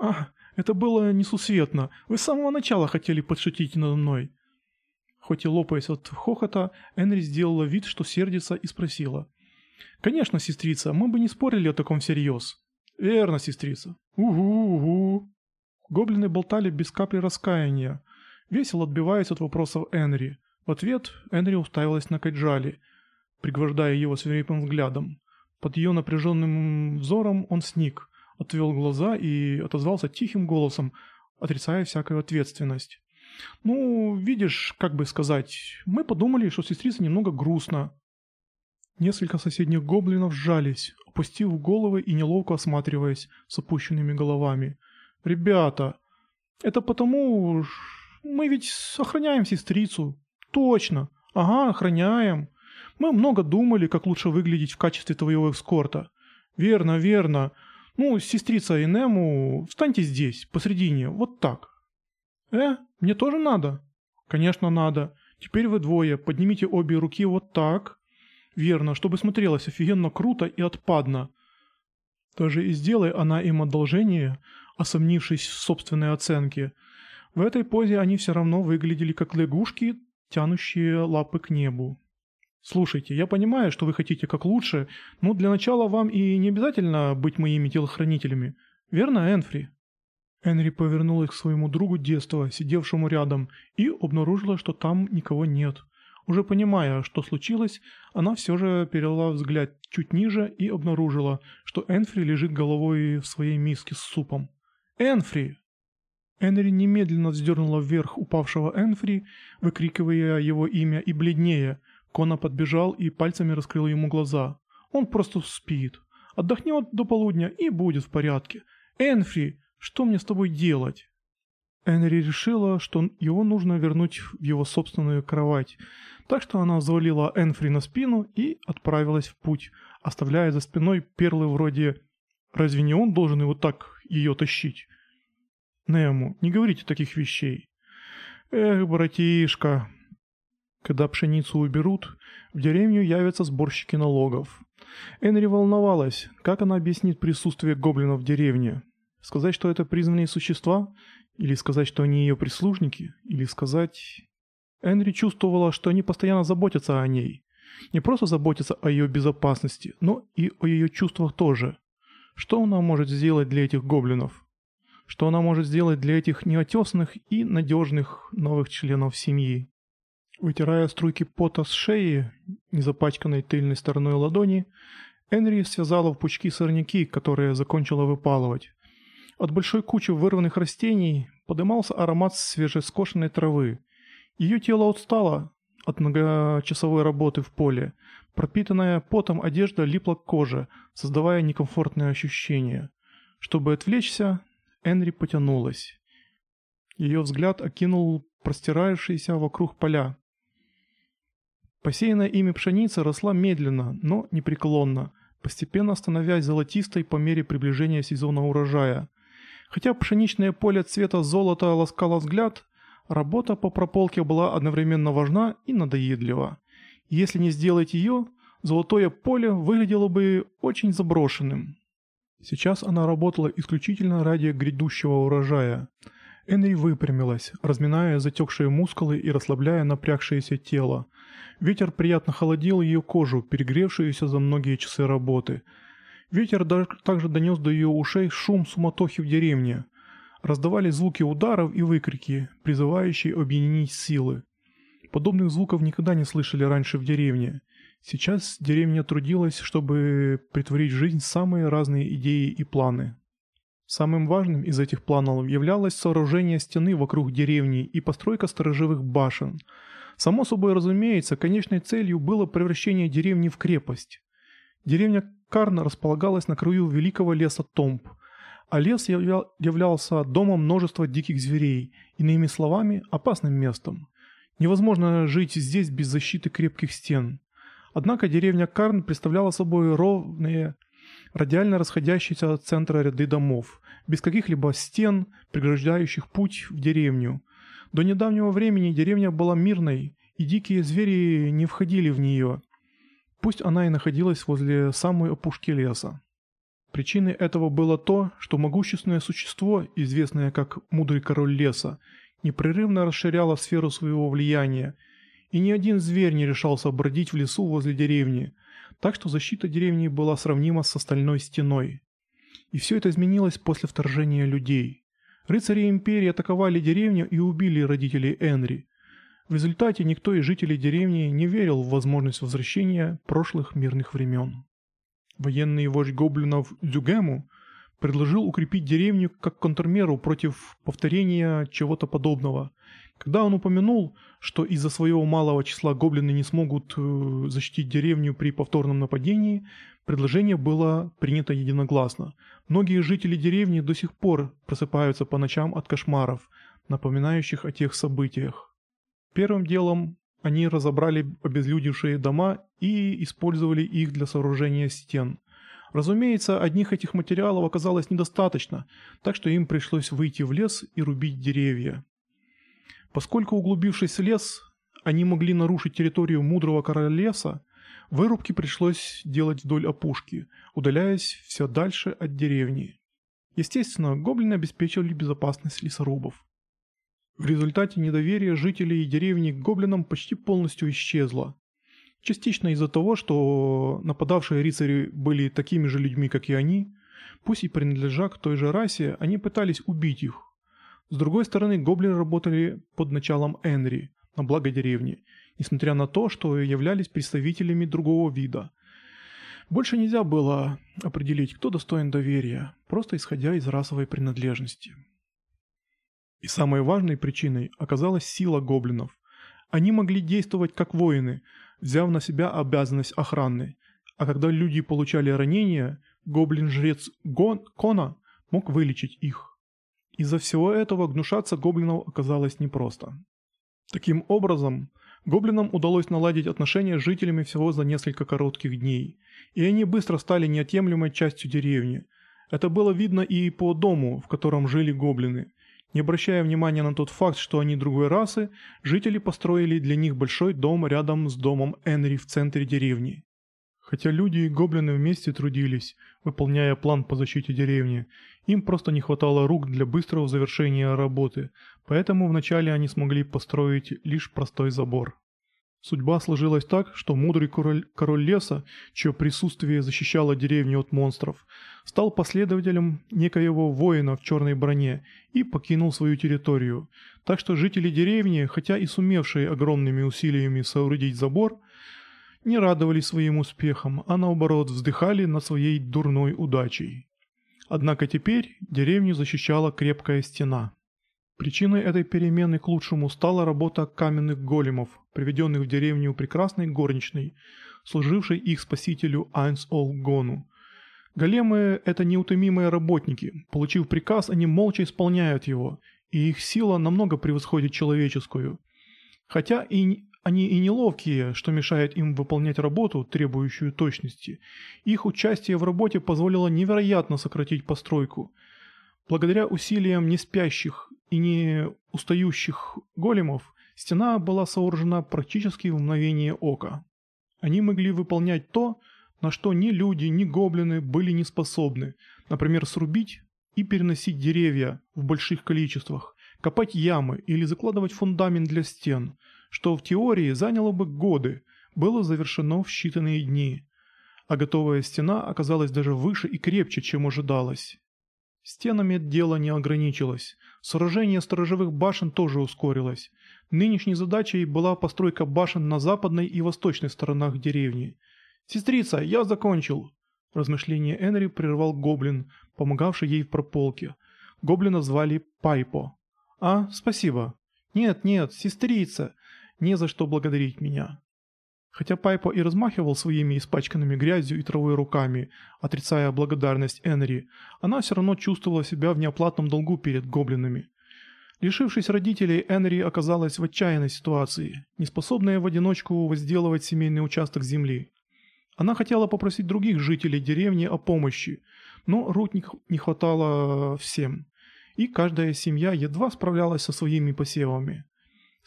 «А, это было несусветно. Вы с самого начала хотели подшутить надо мной». Хоть и лопаясь от хохота, Энри сделала вид, что сердится, и спросила. «Конечно, сестрица, мы бы не спорили о таком всерьез». «Верно, сестрица». «Угу-угу». Гоблины болтали без капли раскаяния, весело отбиваясь от вопросов Энри. В ответ Энри уставилась на Кайджали, пригвождая его свирепым взглядом. Под ее напряженным взором он сник, отвел глаза и отозвался тихим голосом, отрицая всякую ответственность. «Ну, видишь, как бы сказать, мы подумали, что сестрица немного грустно». Несколько соседних гоблинов сжались, опустив головы и неловко осматриваясь с опущенными головами. «Ребята, это потому... Мы ведь охраняем сестрицу». «Точно. Ага, охраняем. Мы много думали, как лучше выглядеть в качестве твоего эскорта». «Верно, верно. Ну, сестрица Инему, встаньте здесь, посредине, вот так». «Э, мне тоже надо?» «Конечно надо. Теперь вы двое, поднимите обе руки вот так». «Верно, чтобы смотрелось офигенно круто и отпадно». Даже и сделай она им одолжение, осомнившись в собственной оценке. В этой позе они все равно выглядели как лягушки, тянущие лапы к небу. «Слушайте, я понимаю, что вы хотите как лучше, но для начала вам и не обязательно быть моими телохранителями. Верно, Энфри?» Энри повернулась к своему другу детства, сидевшему рядом, и обнаружила, что там никого нет. Уже понимая, что случилось, она все же перевела взгляд чуть ниже и обнаружила, что Энфри лежит головой в своей миске с супом. «Энфри!» Энри немедленно вздернула вверх упавшего Энфри, выкрикивая его имя и бледнее. Кона подбежал и пальцами раскрыл ему глаза. «Он просто спит. Отдохнет до полудня и будет в порядке. Энфри, что мне с тобой делать?» Энри решила, что его нужно вернуть в его собственную кровать, так что она взвалила Энфри на спину и отправилась в путь, оставляя за спиной перлы вроде «Разве не он должен его так ее тащить?» Нему, не говорите таких вещей. Эх, братишка. Когда пшеницу уберут, в деревню явятся сборщики налогов. Энри волновалась, как она объяснит присутствие гоблинов в деревне. Сказать, что это признанные существа? Или сказать, что они ее прислужники? Или сказать... Энри чувствовала, что они постоянно заботятся о ней. Не просто заботятся о ее безопасности, но и о ее чувствах тоже. Что она может сделать для этих гоблинов? что она может сделать для этих неотесанных и надежных новых членов семьи. Вытирая струйки пота с шеи, не запачканной тыльной стороной ладони, Энри связала в пучки сорняки, которые закончила выпалывать. От большой кучи вырванных растений подымался аромат свежескошенной травы. Ее тело устало от многочасовой работы в поле. Пропитанная потом одежда липла к коже, создавая некомфортные ощущения. Чтобы отвлечься, Энри потянулась. Ее взгляд окинул простирающиеся вокруг поля. Посеянная ими пшеница росла медленно, но непреклонно, постепенно становясь золотистой по мере приближения сезона урожая. Хотя пшеничное поле цвета золота ласкало взгляд, работа по прополке была одновременно важна и надоедлива. Если не сделать ее, золотое поле выглядело бы очень заброшенным. Сейчас она работала исключительно ради грядущего урожая. Энри выпрямилась, разминая затекшие мускулы и расслабляя напрягшееся тело. Ветер приятно холодил ее кожу, перегревшуюся за многие часы работы. Ветер также донес до ее ушей шум суматохи в деревне. Раздавались звуки ударов и выкрики, призывающие объединить силы. Подобных звуков никогда не слышали раньше в деревне. Сейчас деревня трудилась, чтобы притворить в жизнь самые разные идеи и планы. Самым важным из этих планов являлось сооружение стены вокруг деревни и постройка сторожевых башен. Само собой разумеется, конечной целью было превращение деревни в крепость. Деревня Карна располагалась на краю великого леса Томп, а лес являл, являлся домом множества диких зверей, иными словами, опасным местом. Невозможно жить здесь без защиты крепких стен. Однако деревня Карн представляла собой ровные, радиально расходящиеся от центра ряды домов, без каких-либо стен, преграждающих путь в деревню. До недавнего времени деревня была мирной, и дикие звери не входили в нее, пусть она и находилась возле самой опушки леса. Причиной этого было то, что могущественное существо, известное как «мудрый король леса», непрерывно расширяло сферу своего влияния, и ни один зверь не решался бродить в лесу возле деревни, так что защита деревни была сравнима с остальной стеной. И все это изменилось после вторжения людей. Рыцари Империи атаковали деревню и убили родителей Энри. В результате никто из жителей деревни не верил в возможность возвращения прошлых мирных времен. Военный вождь гоблинов Дзюгему предложил укрепить деревню как контрмеру против повторения чего-то подобного. Когда он упомянул, что из-за своего малого числа гоблины не смогут э, защитить деревню при повторном нападении, предложение было принято единогласно. Многие жители деревни до сих пор просыпаются по ночам от кошмаров, напоминающих о тех событиях. Первым делом они разобрали обезлюдевшие дома и использовали их для сооружения стен. Разумеется, одних этих материалов оказалось недостаточно, так что им пришлось выйти в лес и рубить деревья. Поскольку углубившись в лес, они могли нарушить территорию мудрого короля леса, вырубки пришлось делать вдоль опушки, удаляясь все дальше от деревни. Естественно, гоблины обеспечивали безопасность лесорубов. В результате недоверие жителей деревни к гоблинам почти полностью исчезло. Частично из-за того, что нападавшие рыцари были такими же людьми, как и они, пусть и принадлежа к той же расе, они пытались убить их. С другой стороны, гоблины работали под началом Энри, на благо деревни, несмотря на то, что являлись представителями другого вида. Больше нельзя было определить, кто достоин доверия, просто исходя из расовой принадлежности. И самой важной причиной оказалась сила гоблинов. Они могли действовать как воины, взяв на себя обязанность охраны, а когда люди получали ранения, гоблин-жрец Гон Кона мог вылечить их. Из-за всего этого гнушаться гоблинов оказалось непросто. Таким образом, гоблинам удалось наладить отношения с жителями всего за несколько коротких дней, и они быстро стали неотъемлемой частью деревни. Это было видно и по дому, в котором жили гоблины. Не обращая внимания на тот факт, что они другой расы, жители построили для них большой дом рядом с домом Энри в центре деревни. Хотя люди и гоблины вместе трудились, выполняя план по защите деревни, им просто не хватало рук для быстрого завершения работы, поэтому вначале они смогли построить лишь простой забор. Судьба сложилась так, что мудрый король, король леса, чье присутствие защищало деревню от монстров, стал последователем некоего воина в черной броне и покинул свою территорию. Так что жители деревни, хотя и сумевшие огромными усилиями соорудить забор, не радовались своим успехам, а наоборот вздыхали над своей дурной удачей. Однако теперь деревню защищала крепкая стена. Причиной этой перемены к лучшему стала работа каменных големов, приведенных в деревню прекрасной горничной, служившей их спасителю Айнс Олгону. Големы – это неутомимые работники. Получив приказ, они молча исполняют его, и их сила намного превосходит человеческую. Хотя и они и неловкие, что мешает им выполнять работу, требующую точности. Их участие в работе позволило невероятно сократить постройку. Благодаря усилиям не спящих и не устающих големов, стена была сооружена практически в мгновение ока. Они могли выполнять то, на что ни люди, ни гоблины были не способны, например, срубить и переносить деревья в больших количествах, копать ямы или закладывать фундамент для стен – что в теории заняло бы годы, было завершено в считанные дни, а готовая стена оказалась даже выше и крепче, чем ожидалось. Стенами дело не ограничилось. Сооружение сторожевых башен тоже ускорилось. Нынешней задачей была постройка башен на западной и восточной сторонах деревни. «Сестрица, я закончил!» Размышление Энри прервал гоблин, помогавший ей в прополке. Гоблина звали Пайпо. «А, спасибо». «Нет, нет, сестрица, не за что благодарить меня. Хотя Пайпо и размахивал своими испачканными грязью и травой руками, отрицая благодарность Энри, она все равно чувствовала себя в неоплатном долгу перед гоблинами. Лишившись родителей, Энри оказалась в отчаянной ситуации, неспособная в одиночку возделывать семейный участок земли. Она хотела попросить других жителей деревни о помощи, но рук не хватало всем, и каждая семья едва справлялась со своими посевами.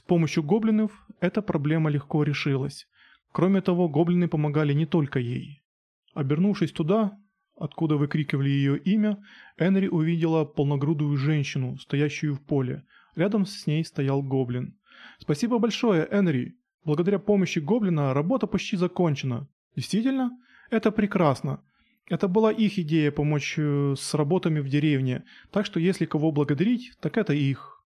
С помощью гоблинов эта проблема легко решилась. Кроме того, гоблины помогали не только ей. Обернувшись туда, откуда выкрикивали ее имя, Энри увидела полногрудую женщину, стоящую в поле. Рядом с ней стоял гоблин. «Спасибо большое, Энри. Благодаря помощи гоблина работа почти закончена». «Действительно? Это прекрасно. Это была их идея помочь э, с работами в деревне, так что если кого благодарить, так это их».